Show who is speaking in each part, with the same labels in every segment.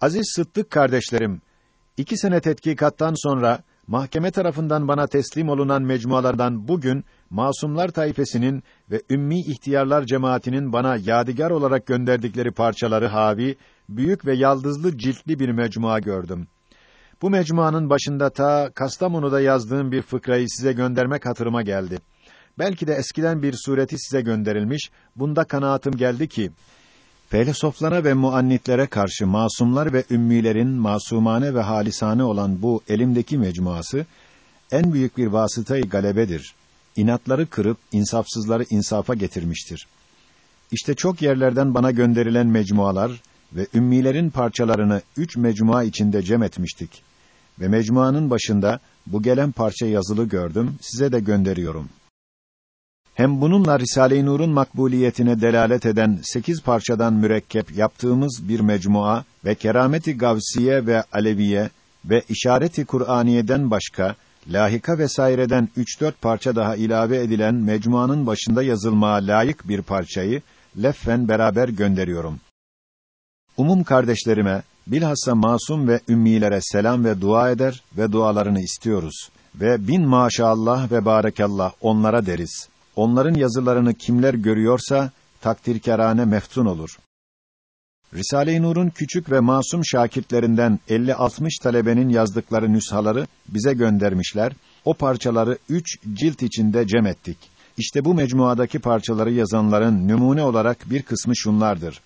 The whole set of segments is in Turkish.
Speaker 1: Aziz Sıddık kardeşlerim, iki sene tetkikattan sonra mahkeme tarafından bana teslim olunan mecmualardan bugün Masumlar Tayfesi'nin ve Ümmi İhtiyarlar cemaatinin bana yadigar olarak gönderdikleri parçaları havi büyük ve yaldızlı ciltli bir mecmua gördüm. Bu mecmuanın başında ta Kastamonu'da yazdığım bir fıkrayı size göndermek hatırıma geldi. Belki de eskiden bir sureti size gönderilmiş, bunda kanaatim geldi ki Felsefelere ve muannitlere karşı masumlar ve ümmilerin masumane ve halisane olan bu elimdeki mecmuası en büyük bir vasıtayı galebedir. İnatları kırıp insafsızları insafa getirmiştir. İşte çok yerlerden bana gönderilen mecmualar ve ümmilerin parçalarını üç mecmua içinde cem etmiştik. Ve mecmuanın başında bu gelen parça yazılı gördüm, size de gönderiyorum. Hem bununla Risale-i Nur'un makbuliyetine delalet eden sekiz parçadan mürekkep yaptığımız bir mecmua ve kerameti gavsiye ve aleviye ve işareti Kur'aniye'den başka lahika vesaireden üç dört parça daha ilave edilen mecmuanın başında yazılmaya layık bir parçayı leffen beraber gönderiyorum. Umum kardeşlerime bilhassa masum ve ümmilere selam ve dua eder ve dualarını istiyoruz ve bin maşallah ve barekallah onlara deriz. Onların yazılarını kimler görüyorsa takdirkârane meftun olur. Risale-i Nur'un küçük ve masum şakirtlerinden 50-60 talebenin yazdıkları nüshaları bize göndermişler. O parçaları üç cilt içinde cem ettik. İşte bu mecmuadaki parçaları yazanların numune olarak bir kısmı şunlardır.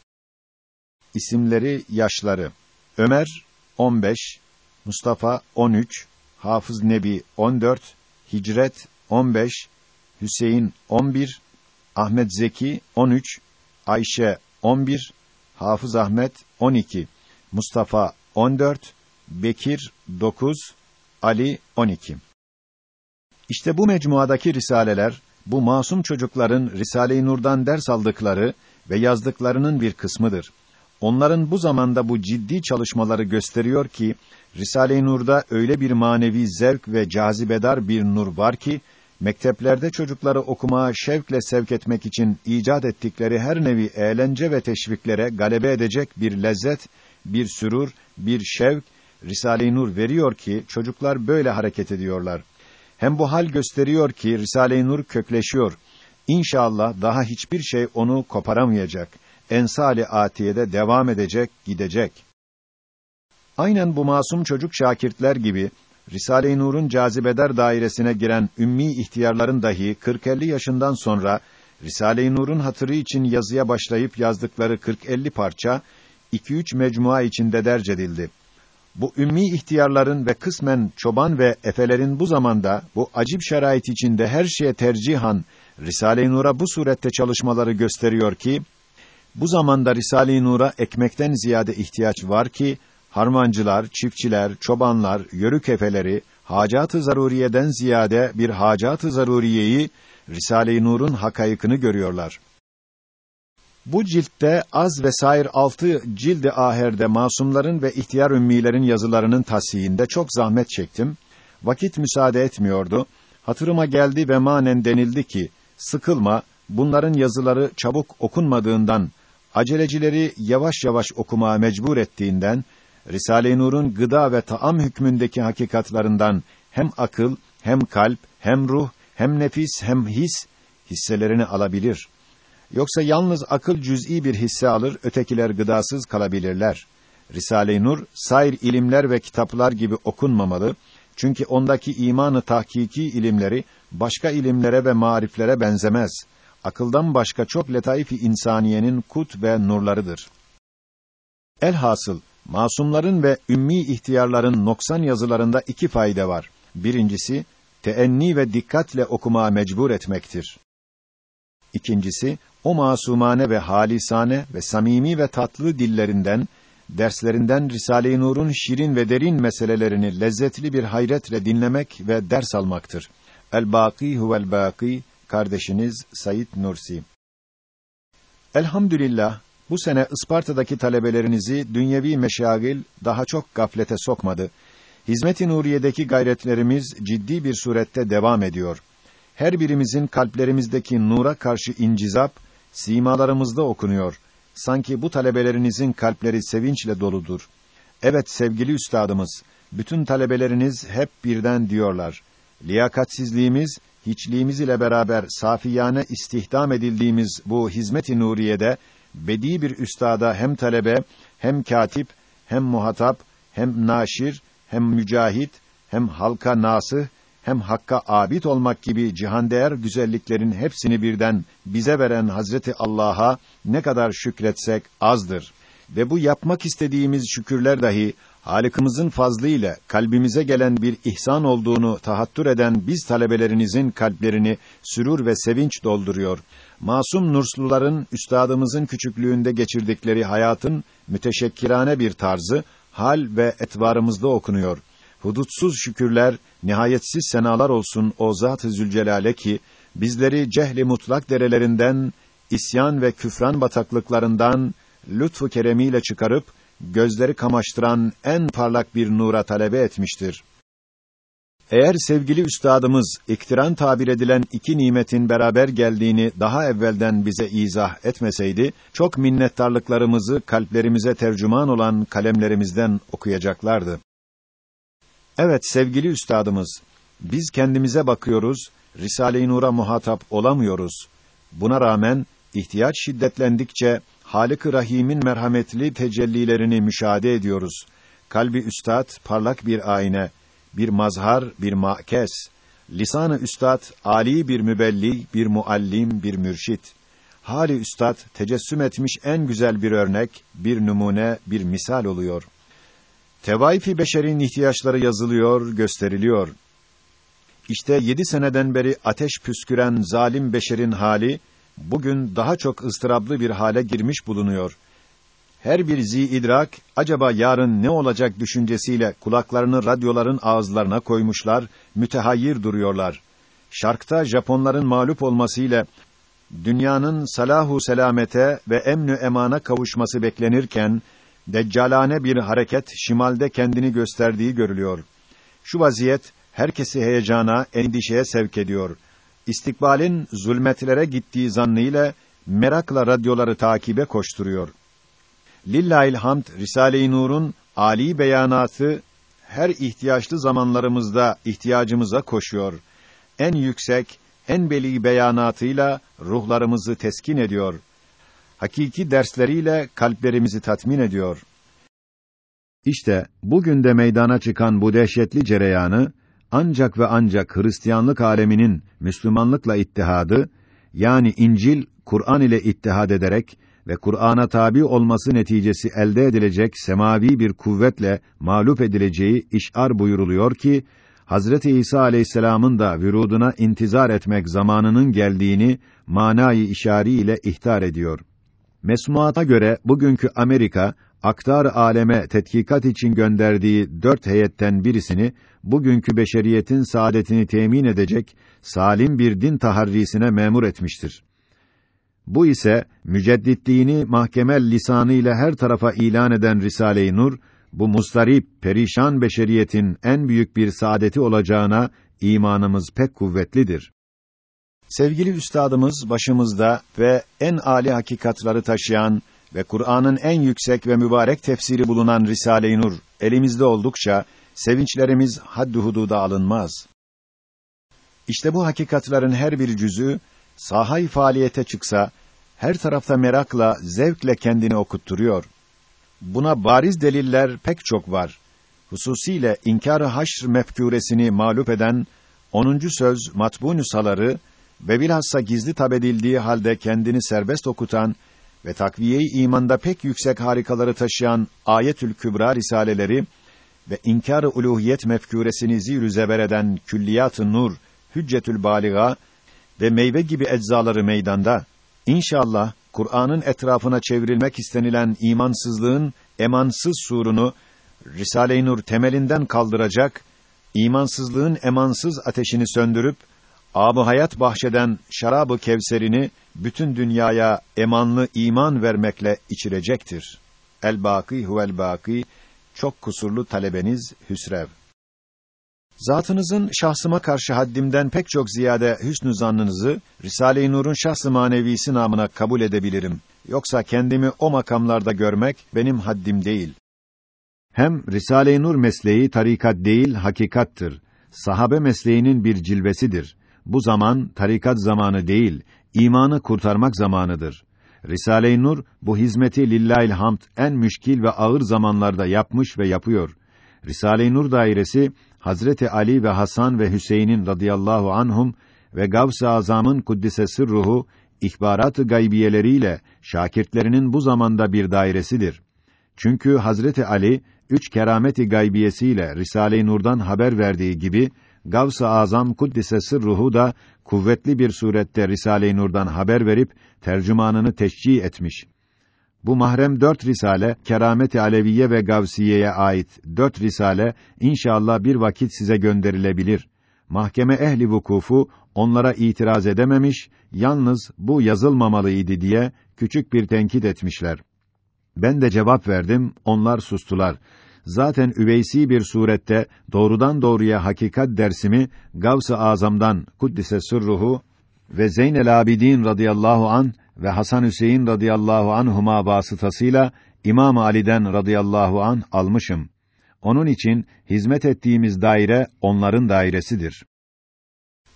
Speaker 1: İsimleri, yaşları. Ömer 15, Mustafa 13, Hafız Nebi 14, Hicret 15, Hüseyin 11, Ahmet Zeki 13, Ayşe 11, Hafız Ahmet 12, Mustafa 14, Bekir 9, Ali 12. İşte bu mecmuadaki risaleler bu masum çocukların Risale-i Nur'dan ders aldıkları ve yazdıklarının bir kısmıdır. Onların bu zamanda bu ciddi çalışmaları gösteriyor ki Risale-i Nur'da öyle bir manevi zevk ve cazibedar bir nur var ki mekteplerde çocukları okumaya şevkle sevk etmek için icat ettikleri her nevi eğlence ve teşviklere galebe edecek bir lezzet, bir sürur, bir şevk Risale-i Nur veriyor ki çocuklar böyle hareket ediyorlar. Hem bu hal gösteriyor ki Risale-i Nur kökleşiyor. İnşallah daha hiçbir şey onu koparamayacak. Ensali atiyede devam edecek, gidecek. Aynen bu masum çocuk şakirtler gibi Risale-i Nur'un cazibeder dairesine giren ümmi ihtiyarların dahi 40-50 yaşından sonra Risale-i Nur'un hatırı için yazıya başlayıp yazdıkları 40-50 parça 2-3 mecmua içinde derc edildi. Bu ümmi ihtiyarların ve kısmen çoban ve efelerin bu zamanda bu acip şerait içinde her şeye tercihan Risale-i Nur'a bu surette çalışmaları gösteriyor ki bu zamanda Risale-i Nur'a ekmekten ziyade ihtiyaç var ki harmancılar, çiftçiler, çobanlar, yörük efeleri hacat-ı zaruriyeden ziyade bir hacat-ı zaruriyeyi Risale-i Nur'un hakayıkını görüyorlar. Bu ciltte az ve sair altı cildi aherde masumların ve ihtiyar ümmilerin yazılarının tasihinde çok zahmet çektim. Vakit müsaade etmiyordu. Hatırıma geldi ve manen denildi ki, sıkılma, bunların yazıları çabuk okunmadığından, acelecileri yavaş yavaş okumaya mecbur ettiğinden, Risale-i Nur'un gıda ve taam hükmündeki hakikatlarından hem akıl, hem kalp, hem ruh, hem nefis, hem his hisselerini alabilir. Yoksa yalnız akıl cüz'i bir hisse alır, ötekiler gıdasız kalabilirler. Risale-i Nur, sair ilimler ve kitaplar gibi okunmamalı. Çünkü ondaki imanı tahkiki ilimleri başka ilimlere ve mariflere benzemez. Akıldan başka çok letaif-i insaniyenin kut ve nurlarıdır. Elhasıl Masumların ve ümmi ihtiyarların noksan yazılarında iki fayda var. Birincisi, teenni ve dikkatle okumaya mecbur etmektir. İkincisi, o masumane ve halisane ve samimi ve tatlı dillerinden, derslerinden Risale-i Nur'un şirin ve derin meselelerini lezzetli bir hayretle dinlemek ve ders almaktır. El-Bâkî huvel-Bâkî, kardeşiniz Said Nursi. Elhamdülillah, bu sene Isparta'daki talebelerinizi dünyevi meşagil daha çok gaflete sokmadı. Hizmet-i Nuriye'deki gayretlerimiz ciddi bir surette devam ediyor. Her birimizin kalplerimizdeki nura karşı incizap simalarımızda okunuyor. Sanki bu talebelerinizin kalpleri sevinçle doludur. Evet sevgili üstadımız, bütün talebeleriniz hep birden diyorlar. Liyakatsizliğimiz, hiçliğimiz ile beraber safiyane istihdam edildiğimiz bu hizmet-i nuriyede bedi bir üstada hem talebe, hem katip, hem muhatap, hem naşir, hem mücahit, hem halka nasih, hem hakka abid olmak gibi cihandeğer güzelliklerin hepsini birden bize veren Hazreti Allah'a ne kadar şükretsek azdır. Ve bu yapmak istediğimiz şükürler dahi Halikimizin fazlı ile kalbimize gelen bir ihsan olduğunu tahattür eden biz talebelerinizin kalplerini sürur ve sevinç dolduruyor. Masum nursluların üstadımızın küçüklüğünde geçirdikleri hayatın müteşekkirane bir tarzı hal ve etvarımızda okunuyor. Hudutsuz şükürler, nihayetsiz senalar olsun o Zat-ı Zülcelal'e ki bizleri cehli mutlak derelerinden, isyan ve küfran bataklıklarından lütfu keremiyle çıkarıp gözleri kamaştıran en parlak bir nura talebe etmiştir. Eğer sevgili üstadımız iktiran tabir edilen iki nimetin beraber geldiğini daha evvelden bize izah etmeseydi, çok minnettarlıklarımızı kalplerimize tercüman olan kalemlerimizden okuyacaklardı. Evet sevgili üstadımız, biz kendimize bakıyoruz, Risale-i Nur'a muhatap olamıyoruz. Buna rağmen ihtiyaç şiddetlendikçe Halık-ı Rahim'in merhametli tecellilerini müşahede ediyoruz. Kalbi üstad parlak bir ayna, bir mazhar, bir makes. Lisan-ı üstad ali bir mübelli, bir muallim, bir mürşit. Hali üstad tecessüm etmiş en güzel bir örnek, bir numune, bir misal oluyor. Tevaif-i beşerin ihtiyaçları yazılıyor, gösteriliyor. İşte yedi seneden beri ateş püsküren zalim beşerin hali, bugün daha çok ıstırablı bir hale girmiş bulunuyor. Her bir zi idrak acaba yarın ne olacak düşüncesiyle kulaklarını radyoların ağızlarına koymuşlar, mütehayyir duruyorlar. Şarkta Japonların mağlup olmasıyla dünyanın salahu selamete ve emnü emana kavuşması beklenirken deccalane bir hareket şimalde kendini gösterdiği görülüyor. Şu vaziyet herkesi heyecana, endişeye sevk ediyor istikbalin zulmetlere gittiği zannıyla merakla radyoları takibe koşturuyor. Lillahil hamd Risale-i Nur'un ali beyanatı her ihtiyaçlı zamanlarımızda ihtiyacımıza koşuyor. En yüksek, en beli beyanatıyla ruhlarımızı teskin ediyor. Hakiki dersleriyle kalplerimizi tatmin ediyor. İşte bugün de meydana çıkan bu dehşetli cereyanı ancak ve ancak Hristiyanlık aleminin Müslümanlıkla ittihadı yani İncil Kur'an ile ittihad ederek ve Kur'an'a tabi olması neticesi elde edilecek semavi bir kuvvetle mağlup edileceği işar buyuruluyor ki Hazreti İsa Aleyhisselam'ın da vüruduna intizar etmek zamanının geldiğini manayı işari ile ihtar ediyor. Mesmuata göre bugünkü Amerika aktar aleme tetkikat için gönderdiği dört heyetten birisini bugünkü beşeriyetin saadetini temin edecek salim bir din taharrisine memur etmiştir. Bu ise mücedditliğini mahkemel lisanı ile her tarafa ilan eden Risale-i Nur bu mustarip, perişan beşeriyetin en büyük bir saadeti olacağına imanımız pek kuvvetlidir. Sevgili üstadımız başımızda ve en âli hakikatları taşıyan ve Kur'an'ın en yüksek ve mübarek tefsiri bulunan Risale-i Nur elimizde oldukça sevinçlerimiz haddi hududa alınmaz. İşte bu hakikatların her bir cüzü sahay faaliyete çıksa her tarafta merakla, zevkle kendini okutturuyor. Buna bariz deliller pek çok var. Hususiyle inkar-ı haşr mefkûresini mağlup eden 10. söz matbu nüshaları ve bilhassa gizli tabedildiği halde kendini serbest okutan ve takviye-i imanda pek yüksek harikaları taşıyan Ayetül Kübra risaleleri ve inkar-ı uluhiyet mefkûresini zîr zeber eden Külliyat-ı Nur, Hüccetül Baliga ve meyve gibi eczaları meydanda. İnşallah Kur'an'ın etrafına çevrilmek istenilen imansızlığın emansız surunu Risale-i Nur temelinden kaldıracak, imansızlığın emansız ateşini söndürüp Ab-ı hayat bahşeden şarabı kevserini bütün dünyaya emanlı iman vermekle içirecektir. El-Bâkî huvel-Bâkî çok kusurlu talebeniz Hüsrev. Zatınızın şahsıma karşı haddimden pek çok ziyade hüsnü zannınızı Risale-i Nur'un şahs-ı manevisi namına kabul edebilirim. Yoksa kendimi o makamlarda görmek benim haddim değil. Hem Risale-i Nur mesleği tarikat değil, hakikattır. Sahabe mesleğinin bir cilvesidir. Bu zaman tarikat zamanı değil, imanı kurtarmak zamanıdır. Risale-i Nur bu hizmeti lillahil hamd en müşkil ve ağır zamanlarda yapmış ve yapıyor. Risale-i Nur dairesi Hazreti Ali ve Hasan ve Hüseyin'in radıyallahu anhum ve Gavs-ı Azam'ın kuddise sırruhu ihbarat-ı gaybiyeleriyle şakirtlerinin bu zamanda bir dairesidir. Çünkü Hazreti Ali üç kerameti gaybiyesiyle Risale-i Nur'dan haber verdiği gibi Gavs-ı Azam kuddise sırruhu da kuvvetli bir surette Risale-i Nur'dan haber verip tercümanını teşcih etmiş. Bu mahrem dört risale, kerameti Aleviye ve Gavsiye'ye ait dört risale inşallah bir vakit size gönderilebilir. Mahkeme ehli vukufu onlara itiraz edememiş, yalnız bu yazılmamalıydı diye küçük bir tenkit etmişler. Ben de cevap verdim, onlar sustular. Zaten üveysi bir surette doğrudan doğruya hakikat dersimi Gavs-ı Azam'dan kuddise sırruhu ve Zeynel Abidin radıyallahu an ve Hasan Hüseyin radıyallahu anhuma vasıtasıyla İmam Ali'den radıyallahu an almışım. Onun için hizmet ettiğimiz daire onların dairesidir.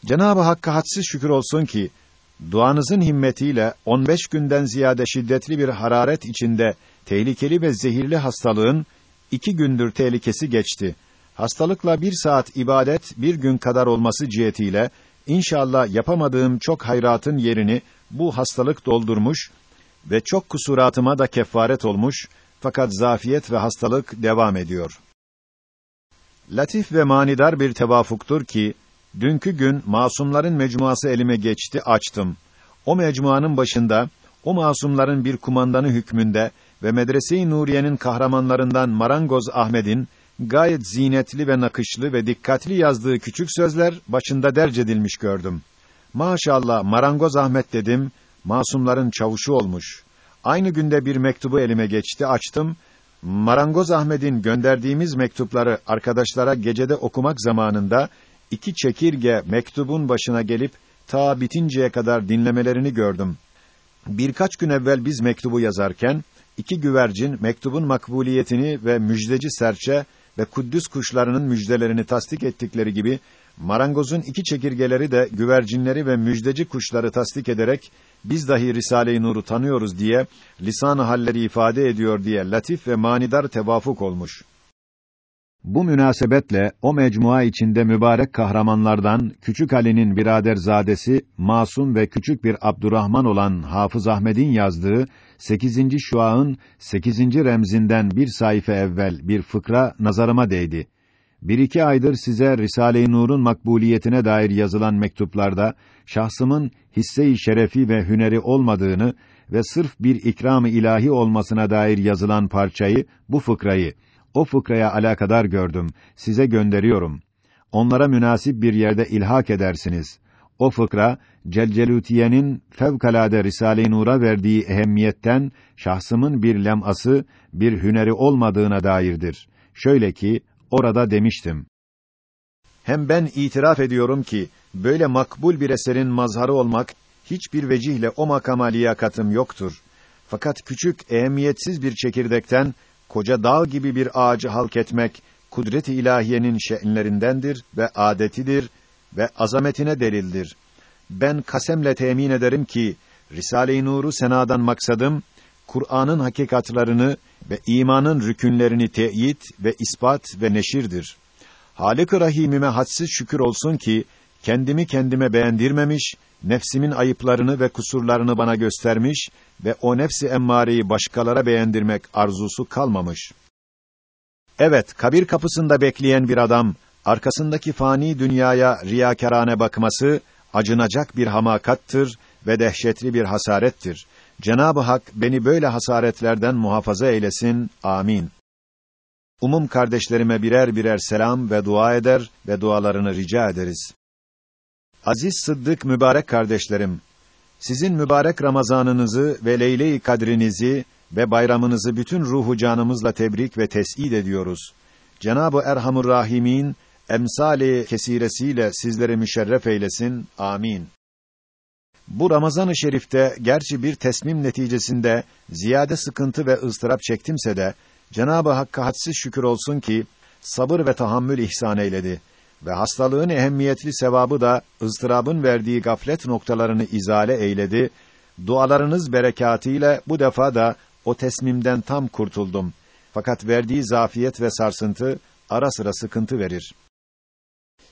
Speaker 1: Cenab-ı Hakk'a hadsiz şükür olsun ki duanızın himmetiyle 15 günden ziyade şiddetli bir hararet içinde tehlikeli ve zehirli hastalığın iki gündür tehlikesi geçti. Hastalıkla bir saat ibadet bir gün kadar olması cihetiyle İnşallah yapamadığım çok hayratın yerini bu hastalık doldurmuş ve çok kusuratıma da kefaret olmuş fakat zafiyet ve hastalık devam ediyor. Latif ve manidar bir tevafuktur ki dünkü gün masumların mecmuası elime geçti açtım. O mecmuanın başında o masumların bir kumandanı hükmünde ve Medrese-i Nuriye'nin kahramanlarından Marangoz Ahmet'in gayet zinetli ve nakışlı ve dikkatli yazdığı küçük sözler başında derc edilmiş gördüm. Maşallah Marangoz Ahmet dedim, masumların çavuşu olmuş. Aynı günde bir mektubu elime geçti, açtım. Marangoz Ahmet'in gönderdiğimiz mektupları arkadaşlara gecede okumak zamanında iki çekirge mektubun başına gelip ta bitinceye kadar dinlemelerini gördüm. Birkaç gün evvel biz mektubu yazarken iki güvercin mektubun makbuliyetini ve müjdeci serçe ve Kuddüs kuşlarının müjdelerini tasdik ettikleri gibi marangozun iki çekirgeleri de güvercinleri ve müjdeci kuşları tasdik ederek biz dahi Risale-i Nur'u tanıyoruz diye lisan-ı halleri ifade ediyor diye latif ve manidar tevafuk olmuş. Bu münasebetle o mecmua içinde mübarek kahramanlardan Küçük Ali'nin birader zadesi masum ve küçük bir Abdurrahman olan Hafız Ahmed'in yazdığı 8. şuağın 8. remzinden bir sayfa evvel bir fıkra nazarıma değdi. Bir iki aydır size Risale-i Nur'un makbuliyetine dair yazılan mektuplarda şahsımın hisse-i şerefi ve hüneri olmadığını ve sırf bir ikram-ı ilahi olmasına dair yazılan parçayı, bu fıkrayı o fıkraya alakadar gördüm. Size gönderiyorum. Onlara münasip bir yerde ilhak edersiniz. O fıkra Celcelutiye'nin fevkalade Risale-i Nur'a verdiği ehemmiyetten şahsımın bir lem'ası, bir hüneri olmadığına dairdir. Şöyle ki orada demiştim. Hem ben itiraf ediyorum ki böyle makbul bir eserin mazharı olmak hiçbir vecihle o makama liyakatım yoktur. Fakat küçük, ehemmiyetsiz bir çekirdekten koca dağ gibi bir ağacı halk etmek kudret-i ilahiyenin şe'nlerindendir ve adetidir ve azametine delildir. Ben kasemle temin ederim ki Risale-i Nur'u senadan maksadım Kur'an'ın hakikatlarını ve imanın rükünlerini teyit ve ispat ve neşirdir. Halik-i Rahimime hadsiz şükür olsun ki kendimi kendime beğendirmemiş, nefsimin ayıplarını ve kusurlarını bana göstermiş ve o nefsi emmareyi başkalara beğendirmek arzusu kalmamış. Evet, kabir kapısında bekleyen bir adam, arkasındaki fani dünyaya riyakarane bakması, acınacak bir hamakattır ve dehşetli bir hasarettir. Cenab-ı Hak beni böyle hasaretlerden muhafaza eylesin. Amin. Umum kardeşlerime birer birer selam ve dua eder ve dualarını rica ederiz. Aziz Sıddık mübarek kardeşlerim, sizin mübarek Ramazanınızı ve Leyle-i Kadrinizi ve bayramınızı bütün ruhu canımızla tebrik ve tes'id ediyoruz. Cenab-ı Erhamur Rahimin emsali kesiresiyle sizleri müşerref eylesin. Amin. Bu Ramazan-ı Şerif'te gerçi bir tesmim neticesinde ziyade sıkıntı ve ıstırap çektimse de Cenab-ı Hakk'a hadsiz şükür olsun ki sabır ve tahammül ihsan eyledi ve hastalığın ehemmiyetli sevabı da ızdırabın verdiği gaflet noktalarını izale eyledi. Dualarınız berekatıyla bu defa da o tesmimden tam kurtuldum. Fakat verdiği zafiyet ve sarsıntı ara sıra sıkıntı verir.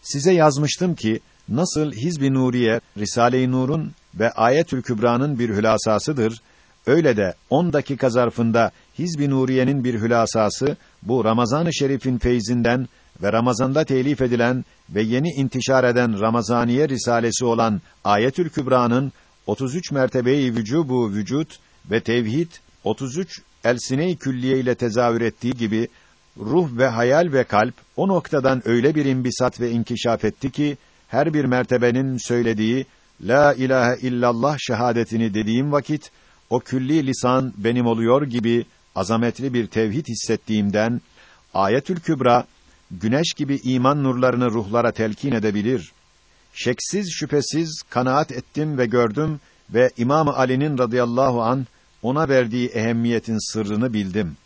Speaker 1: Size yazmıştım ki nasıl Hizb-i Nuriye Risale-i Nur'un ve Ayetül Kübra'nın bir hülasasıdır, öyle de 10 dakika zarfında Hizb-i Nuriye'nin bir hülasası bu Ramazan-ı Şerif'in feyzinden ve Ramazan'da telif edilen ve yeni intişar eden Ramazaniye risalesi olan Ayetül Kübra'nın 33 mertebeyi vücubu vücut ve tevhid 33 elsine-i külliye ile tezahür ettiği gibi ruh ve hayal ve kalp o noktadan öyle bir imbisat ve inkişaf etti ki her bir mertebenin söylediği la ilahe illallah şehadetini dediğim vakit o külli lisan benim oluyor gibi azametli bir tevhid hissettiğimden Ayetül Kübra güneş gibi iman nurlarını ruhlara telkin edebilir. Şeksiz şüphesiz kanaat ettim ve gördüm ve İmam Ali'nin radıyallahu an ona verdiği ehemmiyetin sırrını bildim.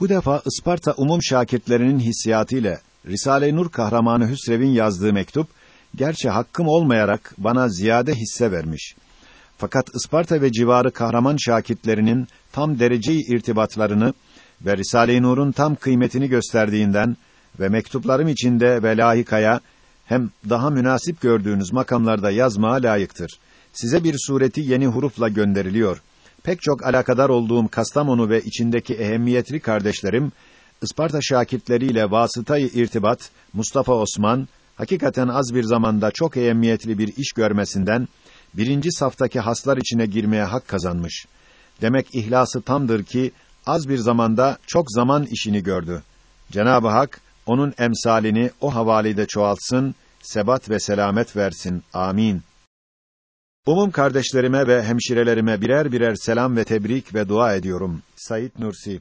Speaker 1: Bu defa Isparta umum şakirtlerinin hissiyatı ile Risale-i Nur kahramanı Hüsrev'in yazdığı mektup gerçi hakkım olmayarak bana ziyade hisse vermiş. Fakat Isparta ve civarı kahraman şakirtlerinin tam dereceyi irtibatlarını ve Risale-i Nur'un tam kıymetini gösterdiğinden ve mektuplarım içinde ve lahikaya hem daha münasip gördüğünüz makamlarda yazmaya layıktır. Size bir sureti yeni hurufla gönderiliyor. Pek çok alakadar olduğum Kastamonu ve içindeki ehemmiyetli kardeşlerim, Isparta şakirtleriyle vasıtayı irtibat, Mustafa Osman, hakikaten az bir zamanda çok ehemmiyetli bir iş görmesinden, birinci saftaki haslar içine girmeye hak kazanmış. Demek ihlası tamdır ki, az bir zamanda çok zaman işini gördü. Cenab-ı Hak, onun emsalini o havalide çoğaltsın, sebat ve selamet versin. Amin. Umum kardeşlerime ve hemşirelerime birer birer selam ve tebrik ve dua ediyorum. Sayit Nursi